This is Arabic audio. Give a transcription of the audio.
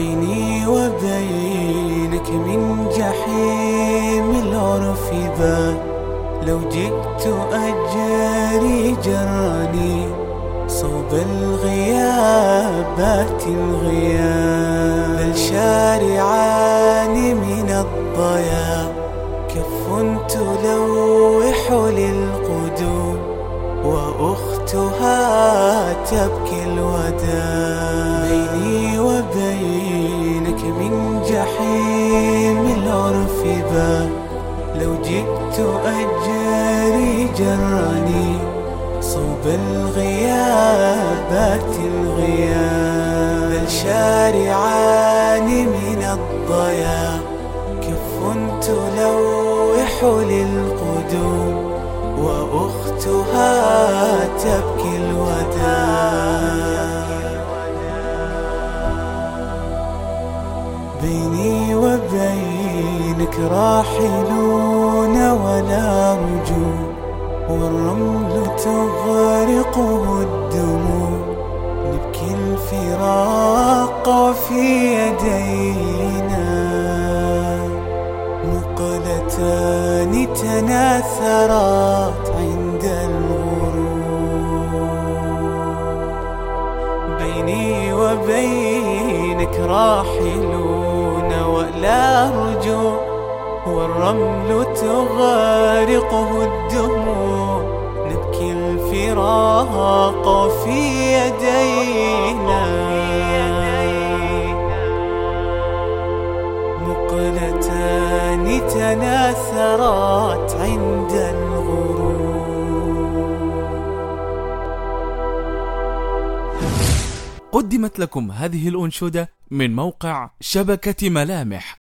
بيني وبينك من جحيم العرف ذا. لو جئت أجري جراني صوب الغيابات الغياب بل شارعان من الضياء كف تلوح للقدوم وأختها تبكي الوداع. بيني العرف باب لو جئت أجري جرني صوب الغيابات الغياب. بل شارعان من الضياء كف تلوح للقدوم وأختها تبكي الوداع. بيني وبينك راحلون ولا رجوع والرمل تغرقه الدموع نبكي الفراق وفي يدينا. مقلتان تناثرات عند الغروب بيني وبينك راحلون ولا رجوع. والرمل تغارقه الدموع. نبكي الفراق في يدينا. مقلتان تناثرات عند الغروب. قدمت لكم هذه الأنشودة من موقع شبكة ملامح.